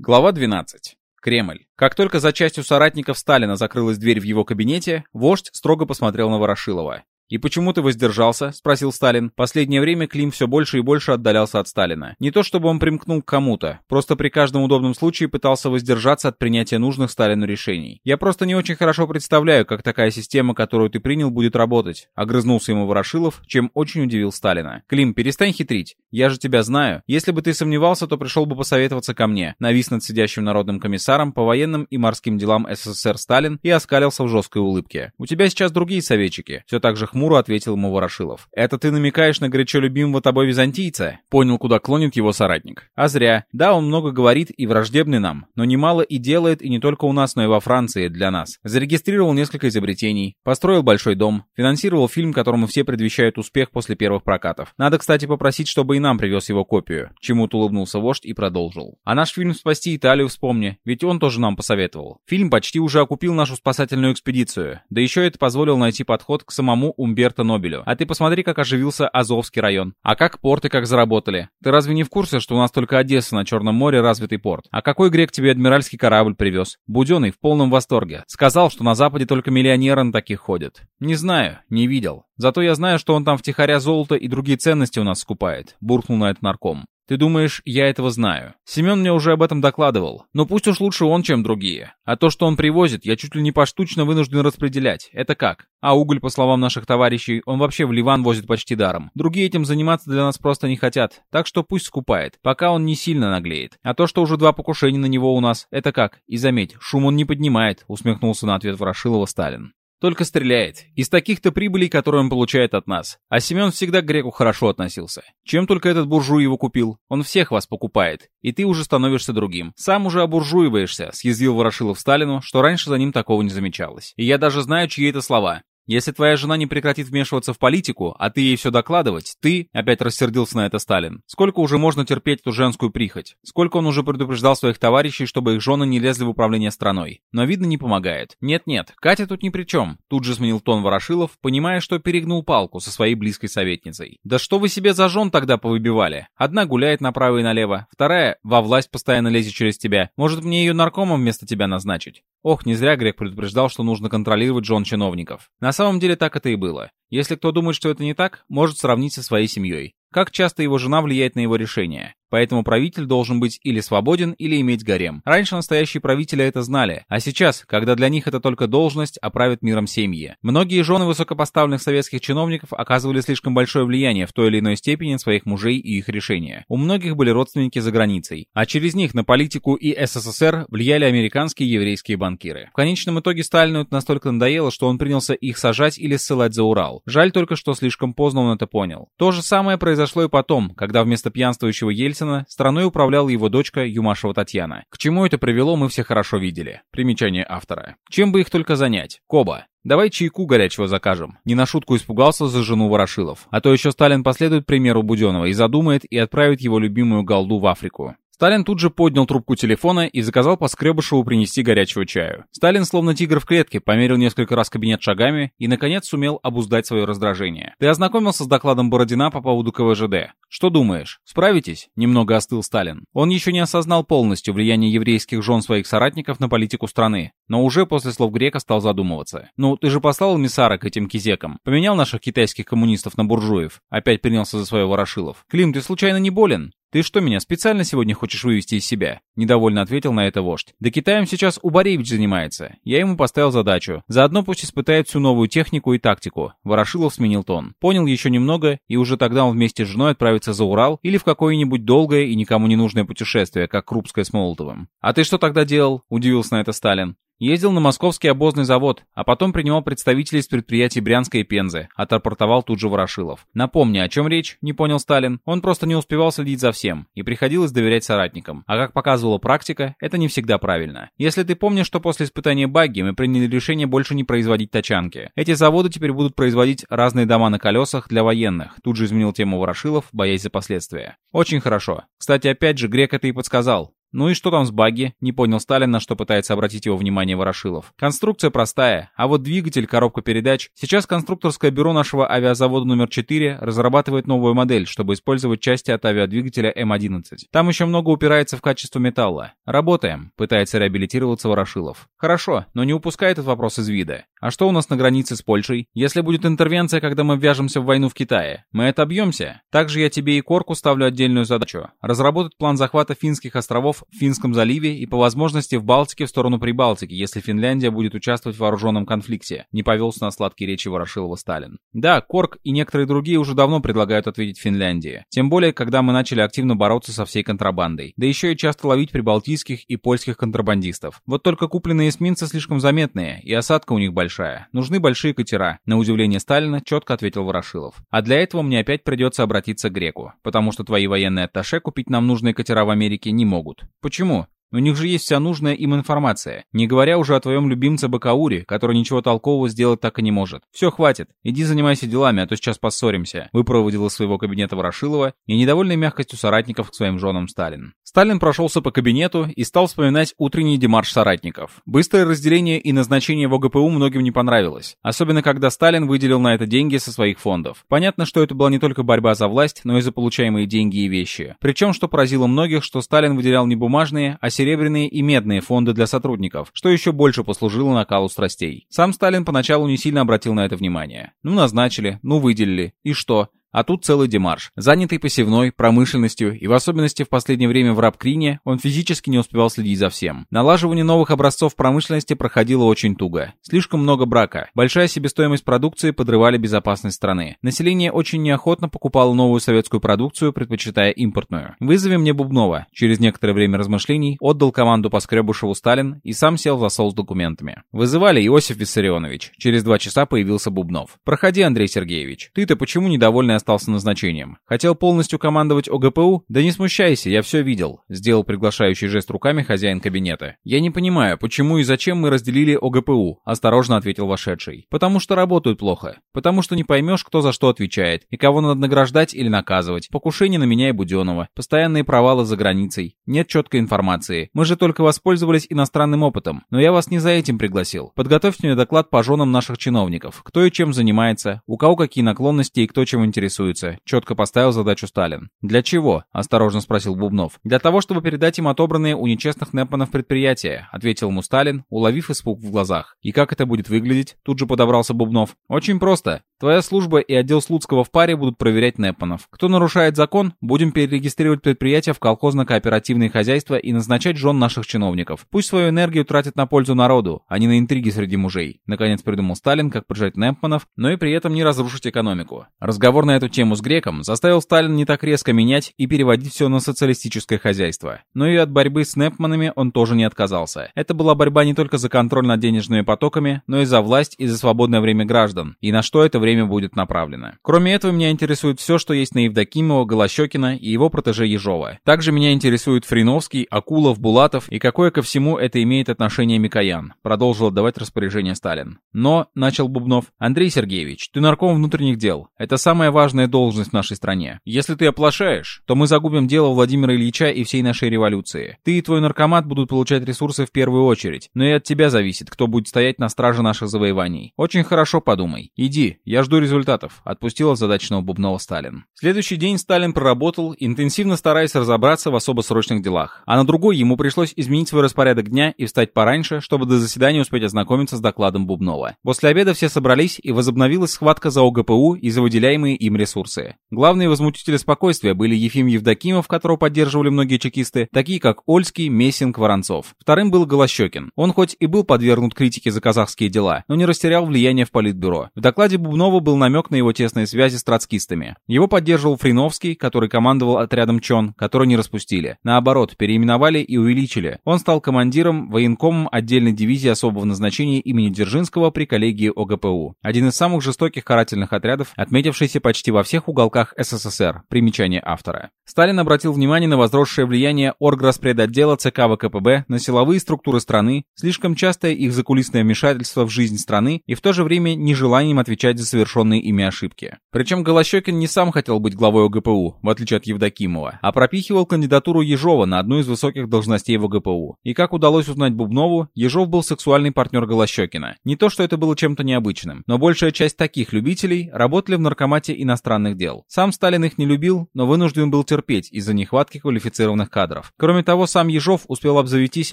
Глава 12. Кремль. Как только за частью соратников Сталина закрылась дверь в его кабинете, вождь строго посмотрел на Ворошилова. «И почему ты воздержался?» — спросил Сталин. Последнее время Клим все больше и больше отдалялся от Сталина. Не то чтобы он примкнул к кому-то, просто при каждом удобном случае пытался воздержаться от принятия нужных Сталину решений. «Я просто не очень хорошо представляю, как такая система, которую ты принял, будет работать», — огрызнулся ему Ворошилов, чем очень удивил Сталина. «Клим, перестань хитрить. Я же тебя знаю. Если бы ты сомневался, то пришел бы посоветоваться ко мне», — навис над сидящим народным комиссаром по военным и морским делам СССР Сталин и оскалился в жесткой улыбке. «У тебя сейчас другие советчики», — все так же хмуро ответил ему Ворошилов. «Это ты намекаешь на горячо любимого тобой византийца?» Понял, куда клонит его соратник. А зря. Да, он много говорит и враждебный нам, но немало и делает и не только у нас, но и во Франции для нас. Зарегистрировал несколько изобретений, построил большой дом, финансировал фильм, которому все предвещают успех после первых прокатов. Надо, кстати, попросить, чтобы и нам привез его копию. Чему-то улыбнулся вождь и продолжил. А наш фильм «Спасти Италию» вспомни, ведь он тоже нам посоветовал. Фильм почти уже окупил нашу спасательную экспедицию, да еще это позволил найти подход к самому Умберто Нобелю. А ты посмотри, как оживился Азовский район. А как порты как заработали. Ты разве не в курсе, что у нас только Одесса на Черном море развитый порт? А какой грек тебе адмиральский корабль привез? Буденный в полном восторге. Сказал, что на Западе только миллионеры на таких ходят. Не знаю, не видел. Зато я знаю, что он там втихаря золото и другие ценности у нас скупает. Буркнул на это нарком. Ты думаешь, я этого знаю? Семен мне уже об этом докладывал. Но пусть уж лучше он, чем другие. А то, что он привозит, я чуть ли не поштучно вынужден распределять. Это как? А уголь, по словам наших товарищей, он вообще в Ливан возит почти даром. Другие этим заниматься для нас просто не хотят. Так что пусть скупает, пока он не сильно наглеет. А то, что уже два покушения на него у нас, это как? И заметь, шум он не поднимает, усмехнулся на ответ Ворошилова Сталин. Только стреляет. Из таких-то прибылей, которые он получает от нас. А Семен всегда к греку хорошо относился. Чем только этот буржуй его купил? Он всех вас покупает. И ты уже становишься другим. Сам уже обуржуиваешься, съязвил Ворошилов Сталину, что раньше за ним такого не замечалось. И я даже знаю, чьи это слова. Если твоя жена не прекратит вмешиваться в политику, а ты ей все докладывать, ты, опять рассердился на это Сталин, сколько уже можно терпеть эту женскую прихоть? Сколько он уже предупреждал своих товарищей, чтобы их жены не лезли в управление страной? Но, видно, не помогает. Нет-нет, Катя тут ни при чем. Тут же сменил тон Ворошилов, понимая, что перегнул палку со своей близкой советницей. Да что вы себе за жен тогда повыбивали? Одна гуляет направо и налево, вторая во власть постоянно лезет через тебя. Может, мне ее наркомом вместо тебя назначить? Ох, не зря Грек предупреждал, что нужно контролировать жен чиновников. На самом деле так это и было. Если кто думает, что это не так, может сравнить со своей семьей. Как часто его жена влияет на его решения. Поэтому правитель должен быть или свободен, или иметь гарем. Раньше настоящие правители это знали, а сейчас, когда для них это только должность, а миром семьи. Многие жены высокопоставленных советских чиновников оказывали слишком большое влияние в той или иной степени на своих мужей и их решения. У многих были родственники за границей, а через них на политику и СССР влияли американские и еврейские банкиры. В конечном итоге Сталину это настолько надоело, что он принялся их сажать или ссылать за Урал. Жаль только, что слишком поздно он это понял. То же самое произошло и потом, когда вместо пьянствующего Ельцина страной управляла его дочка Юмашева Татьяна. К чему это привело, мы все хорошо видели. Примечание автора. Чем бы их только занять? Коба. Давай чайку горячего закажем. Не на шутку испугался за жену Ворошилов. А то еще Сталин последует примеру Буденова и задумает и отправит его любимую голду в Африку. Сталин тут же поднял трубку телефона и заказал Поскребышеву принести горячего чаю. Сталин, словно тигр в клетке, померил несколько раз кабинет шагами и, наконец, сумел обуздать свое раздражение. «Ты ознакомился с докладом Бородина по поводу КВЖД? Что думаешь? Справитесь?» Немного остыл Сталин. Он еще не осознал полностью влияние еврейских жен своих соратников на политику страны, но уже после слов Грека стал задумываться. «Ну, ты же послал эмиссара к этим кизекам? Поменял наших китайских коммунистов на буржуев?» Опять принялся за свое Ворошилов. «Клим, ты случайно не болен?» «Ты что, меня специально сегодня хочешь вывести из себя?» Недовольно ответил на это вождь. «Да Китаем сейчас Убаревич занимается. Я ему поставил задачу. Заодно пусть испытает всю новую технику и тактику». Ворошилов сменил тон. Понял еще немного, и уже тогда он вместе с женой отправится за Урал или в какое-нибудь долгое и никому не нужное путешествие, как Крупское с Молотовым. «А ты что тогда делал?» – удивился на это Сталин. Ездил на московский обозный завод, а потом принимал представителей из предприятий Брянска и Пензы, отрапортовал тут же Ворошилов. Напомни, о чем речь, не понял Сталин. Он просто не успевал следить за всем, и приходилось доверять соратникам. А как показывала практика, это не всегда правильно. Если ты помнишь, что после испытания багги мы приняли решение больше не производить тачанки. Эти заводы теперь будут производить разные дома на колесах для военных. Тут же изменил тему Ворошилов, боясь за последствия. Очень хорошо. Кстати, опять же, Грек это и подсказал. Ну и что там с баги? Не понял Сталин, на что пытается обратить его внимание Ворошилов. Конструкция простая, а вот двигатель, коробка передач. Сейчас конструкторское бюро нашего авиазавода номер 4 разрабатывает новую модель, чтобы использовать части от авиадвигателя М-11. Там еще много упирается в качество металла. Работаем, пытается реабилитироваться Ворошилов. Хорошо, но не упускай этот вопрос из вида. А что у нас на границе с Польшей? Если будет интервенция, когда мы ввяжемся в войну в Китае, мы отобьемся. Также я тебе и Корку ставлю отдельную задачу. Разработать план захвата финских островов в Финском заливе и по возможности в Балтике в сторону Прибалтики, если Финляндия будет участвовать в вооруженном конфликте. Не повелся на сладкие речи Ворошилова Сталин. Да, Корк и некоторые другие уже давно предлагают ответить Финляндии. Тем более, когда мы начали активно бороться со всей контрабандой. Да еще и часто ловить прибалтийских и польских контрабандистов. Вот только купленные эсминцы слишком заметные, и осадка у них большая. Нужны большие катера. На удивление Сталина четко ответил Ворошилов. А для этого мне опять придется обратиться к Греку, потому что твои военные атташе купить нам нужные катера в Америке не могут. Почему? У них же есть вся нужная им информация. Не говоря уже о твоем любимце Бакауре, который ничего толкового сделать так и не может. Все, хватит. Иди занимайся делами, а то сейчас поссоримся. Выпроводил из своего кабинета Ворошилова и недовольной мягкостью соратников к своим женам Сталин. Сталин прошелся по кабинету и стал вспоминать утренний демарш соратников. Быстрое разделение и назначение в ОГПУ многим не понравилось. Особенно, когда Сталин выделил на это деньги со своих фондов. Понятно, что это была не только борьба за власть, но и за получаемые деньги и вещи. Причем, что поразило многих, что Сталин выделял не бумажные, а серебряные и медные фонды для сотрудников, что еще больше послужило накалу страстей. Сам Сталин поначалу не сильно обратил на это внимание. Ну, назначили, ну, выделили. И что? А тут целый демарш. Занятый посевной, промышленностью и в особенности в последнее время в Рабкрине, он физически не успевал следить за всем. Налаживание новых образцов промышленности проходило очень туго. Слишком много брака. Большая себестоимость продукции подрывали безопасность страны. Население очень неохотно покупало новую советскую продукцию, предпочитая импортную. «Вызови мне Бубнова». Через некоторое время размышлений отдал команду по Скребушеву Сталин и сам сел за стол с документами. Вызывали Иосиф Виссарионович. Через два часа появился Бубнов. «Проходи, Андрей Сергеевич. Ты-то почему недовольный остался назначением. Хотел полностью командовать ОГПУ? Да не смущайся, я все видел. Сделал приглашающий жест руками хозяин кабинета. Я не понимаю, почему и зачем мы разделили ОГПУ, осторожно ответил вошедший. Потому что работают плохо. Потому что не поймешь, кто за что отвечает, и кого надо награждать или наказывать. Покушение на меня и Буденова. Постоянные провалы за границей. Нет четкой информации. Мы же только воспользовались иностранным опытом. Но я вас не за этим пригласил. Подготовьте мне доклад по женам наших чиновников. Кто и чем занимается, у кого какие наклонности и кто чем интересуется интересуется», — четко поставил задачу Сталин. «Для чего?» — осторожно спросил Бубнов. «Для того, чтобы передать им отобранные у нечестных Непманов предприятия», — ответил ему Сталин, уловив испуг в глазах. «И как это будет выглядеть?» — тут же подобрался Бубнов. «Очень просто. Твоя служба и отдел Слуцкого в паре будут проверять Непманов. Кто нарушает закон, будем перерегистрировать предприятия в колхозно-кооперативные хозяйства и назначать жен наших чиновников. Пусть свою энергию тратят на пользу народу, а не на интриги среди мужей». Наконец придумал Сталин, как прижать Непманов, но и при этом не разрушить экономику. Разговор на эту тему с греком заставил Сталин не так резко менять и переводить все на социалистическое хозяйство. Но и от борьбы с Непманами он тоже не отказался. Это была борьба не только за контроль над денежными потоками, но и за власть и за свободное время граждан, и на что это время будет направлено. Кроме этого, меня интересует все, что есть на Евдокимова, Голощекина и его протеже Ежова. Также меня интересует Фриновский, Акулов, Булатов и какое ко всему это имеет отношение Микоян. Продолжил отдавать распоряжение Сталин. Но, начал Бубнов, Андрей Сергеевич, ты нарком внутренних дел. Это самая важная должность в нашей стране. Если ты оплошаешь, то мы загубим дело Владимира Ильича и всей нашей революции. Ты и твой наркомат будут получать ресурсы в первую очередь, но и от тебя зависит, кто будет стоять на страже наших завоеваний. Очень хорошо подумай. Иди, я жду результатов», — отпустил задачного Бубнова Сталин. Следующий день Сталин проработал, интенсивно стараясь разобраться в особо срочных делах. А на другой ему пришлось изменить свой распорядок дня и встать пораньше, чтобы до заседания успеть ознакомиться с докладом Бубнова. После обеда все собрались, и возобновилась схватка за ОГПУ и за выделяемые им ресурсы. Главные возмутители спокойствия были Ефим Евдокимов, которого поддерживали многие чекисты, такие как Ольский, Мессинг, Воронцов. Вторым был Голощекин. Он хоть и был подвергнут критике за казахские дела, но не растерял влияние в политбюро. В докладе Бубнова был намек на его тесные связи с троцкистами. Его поддерживал Фриновский, который командовал отрядом Чон, который не распустили. Наоборот, переименовали и увеличили. Он стал командиром военкомом отдельной дивизии особого назначения имени Дзержинского при коллегии ОГПУ. Один из самых жестоких карательных отрядов, отметившийся почти почти во всех уголках СССР. Примечание автора. Сталин обратил внимание на возросшее влияние орграспредотдела ЦК ВКПБ на силовые структуры страны, слишком частое их закулисное вмешательство в жизнь страны и в то же время нежеланием отвечать за совершенные ими ошибки. Причем Голощекин не сам хотел быть главой ОГПУ, в отличие от Евдокимова, а пропихивал кандидатуру Ежова на одну из высоких должностей в ОГПУ. И как удалось узнать Бубнову, Ежов был сексуальный партнер Голощекина. Не то, что это было чем-то необычным, но большая часть таких любителей работали в наркомате иностранных дел. Сам Сталин их не любил, но вынужден был терпеть из-за нехватки квалифицированных кадров. Кроме того, сам Ежов успел обзавестись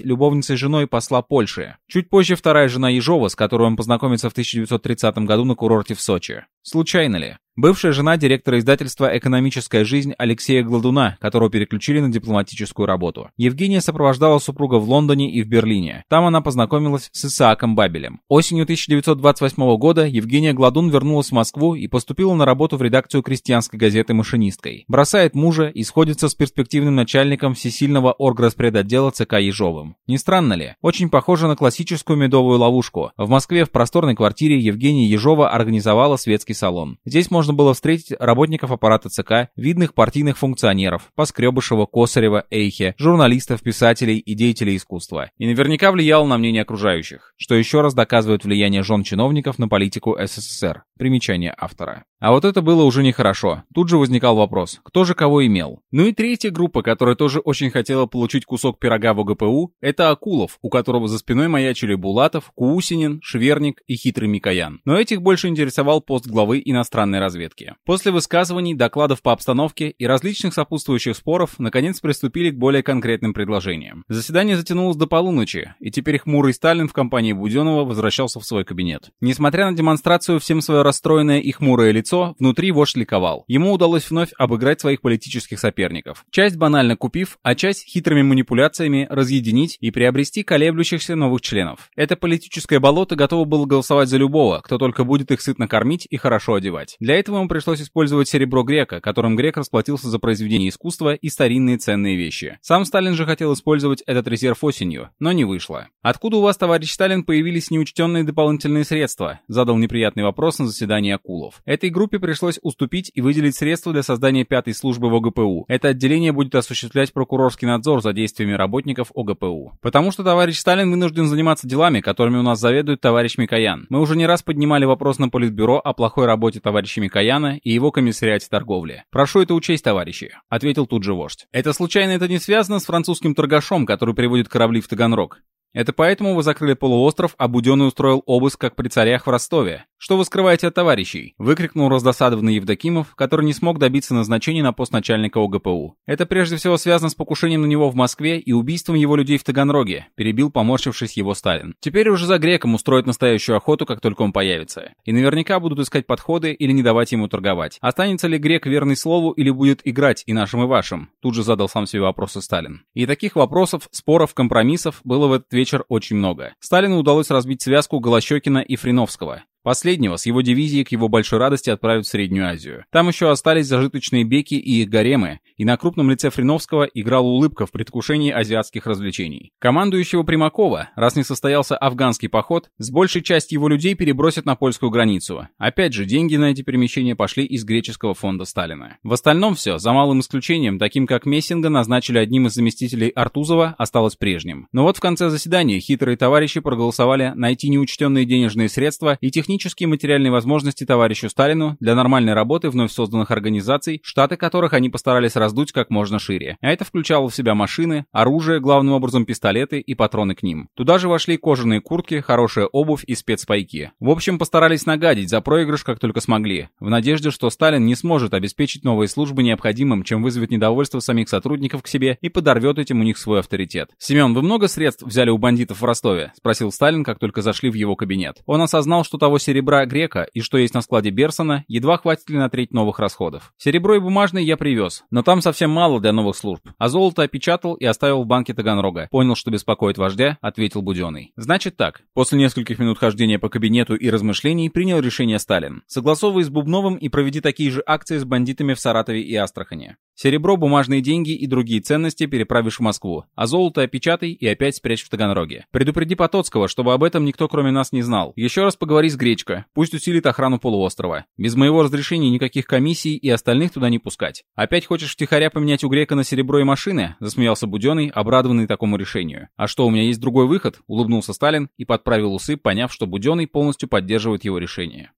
любовницей женой посла Польши. Чуть позже вторая жена Ежова, с которой он познакомится в 1930 году на курорте в Сочи. Случайно ли? Бывшая жена директора издательства «Экономическая жизнь» Алексея Гладуна, которого переключили на дипломатическую работу. Евгения сопровождала супруга в Лондоне и в Берлине. Там она познакомилась с Исааком Бабелем. Осенью 1928 года Евгения Гладун вернулась в Москву и поступила на работу в редакцию крестьянской газеты «Машинисткой». Бросает мужа и сходится с перспективным начальником всесильного орграспредотдела ЦК Ежовым. Не странно ли? Очень похоже на классическую медовую ловушку. В Москве в просторной квартире Евгения Ежова организовала светский салон. Здесь можно было встретить работников аппарата ЦК, видных партийных функционеров, Поскребышева, Косарева, Эйхе, журналистов, писателей и деятелей искусства. И наверняка влиял на мнение окружающих, что еще раз доказывает влияние жен чиновников на политику СССР. Примечание автора. А вот это было уже нехорошо. Тут же возникал вопрос, кто же кого имел? Ну и третья группа, которая тоже очень хотела получить кусок пирога в ОГПУ, это Акулов, у которого за спиной маячили Булатов, Куусинин, Шверник и хитрый Микоян. Но этих больше интересовал пост главы иностранной разведки. После высказываний, докладов по обстановке и различных сопутствующих споров, наконец приступили к более конкретным предложениям. Заседание затянулось до полуночи, и теперь хмурый Сталин в компании Буденова возвращался в свой кабинет. Несмотря на демонстрацию всем свое расстроенное и хмурое лицо, внутри вождь ликовал. Ему удалось вновь обыграть своих политических соперников. Часть банально купив, а часть хитрыми манипуляциями разъединить и приобрести колеблющихся новых членов. Это политическое болото готово было голосовать за любого, кто только будет их сытно кормить и хорошо одевать. Для этого ему пришлось использовать серебро грека, которым грек расплатился за произведение искусства и старинные ценные вещи. Сам Сталин же хотел использовать этот резерв осенью, но не вышло. «Откуда у вас, товарищ Сталин, появились неучтенные дополнительные средства?» задал неприятный вопрос на заседании Акулов. Этой группе пришлось уступить и выделить средства для создания пятой службы в ОГПУ. Это отделение будет осуществлять прокурорский надзор за действиями работников ОГПУ. Потому что товарищ Сталин вынужден заниматься делами, которыми у нас заведует товарищ Микоян. Мы уже не раз поднимали вопрос на Политбюро о плохой работе товарища Микояна и его комиссариате торговли. Прошу это учесть, товарищи, ответил тут же вождь. Это случайно это не связано с французским торгашом, который приводит корабли в Таганрог? Это поэтому вы закрыли полуостров, а Буденный устроил обыск как при царях в Ростове. «Что вы скрываете от товарищей?» — выкрикнул раздосадованный Евдокимов, который не смог добиться назначения на пост начальника ОГПУ. «Это прежде всего связано с покушением на него в Москве и убийством его людей в Таганроге», — перебил, поморщившись его Сталин. «Теперь уже за греком устроят настоящую охоту, как только он появится. И наверняка будут искать подходы или не давать ему торговать. Останется ли грек верный слову или будет играть и нашим, и вашим?» Тут же задал сам себе вопросы Сталин. И таких вопросов, споров, компромиссов было в этот вечер очень много. Сталину удалось разбить связку Голощекина и Фриновского. Последнего с его дивизией к его большой радости отправят в Среднюю Азию. Там еще остались зажиточные беки и их гаремы, и на крупном лице Фриновского играла улыбка в предвкушении азиатских развлечений. Командующего Примакова, раз не состоялся афганский поход, с большей части его людей перебросят на польскую границу. Опять же, деньги на эти перемещения пошли из греческого фонда Сталина. В остальном все, за малым исключением, таким как Мессинга назначили одним из заместителей Артузова, осталось прежним. Но вот в конце заседания хитрые товарищи проголосовали найти неучтенные денежные средства и технически технические и материальные возможности товарищу Сталину для нормальной работы вновь созданных организаций, штаты которых они постарались раздуть как можно шире. А это включало в себя машины, оружие, главным образом пистолеты и патроны к ним. Туда же вошли кожаные куртки, хорошая обувь и спецпайки. В общем, постарались нагадить за проигрыш как только смогли, в надежде, что Сталин не сможет обеспечить новые службы необходимым, чем вызовет недовольство самих сотрудников к себе и подорвет этим у них свой авторитет. «Семен, вы много средств взяли у бандитов в Ростове?» — спросил Сталин, как только зашли в его кабинет. Он осознал, что того серебра грека и что есть на складе Берсона, едва хватит ли на треть новых расходов. Серебро и бумажные я привез, но там совсем мало для новых служб. А золото опечатал и оставил в банке Таганрога. Понял, что беспокоит вождя, ответил Буденный. Значит так. После нескольких минут хождения по кабинету и размышлений принял решение Сталин. Согласовывай с Бубновым и проведи такие же акции с бандитами в Саратове и Астрахани. Серебро, бумажные деньги и другие ценности переправишь в Москву, а золото опечатай и опять спрячь в Таганроге. Предупреди Потоцкого, чтобы об этом никто кроме нас не знал. Еще раз поговори с Гречко, пусть усилит охрану полуострова. Без моего разрешения никаких комиссий и остальных туда не пускать. Опять хочешь втихаря поменять у Грека на серебро и машины? Засмеялся Буденный, обрадованный такому решению. А что, у меня есть другой выход? Улыбнулся Сталин и подправил усы, поняв, что Буденный полностью поддерживает его решение.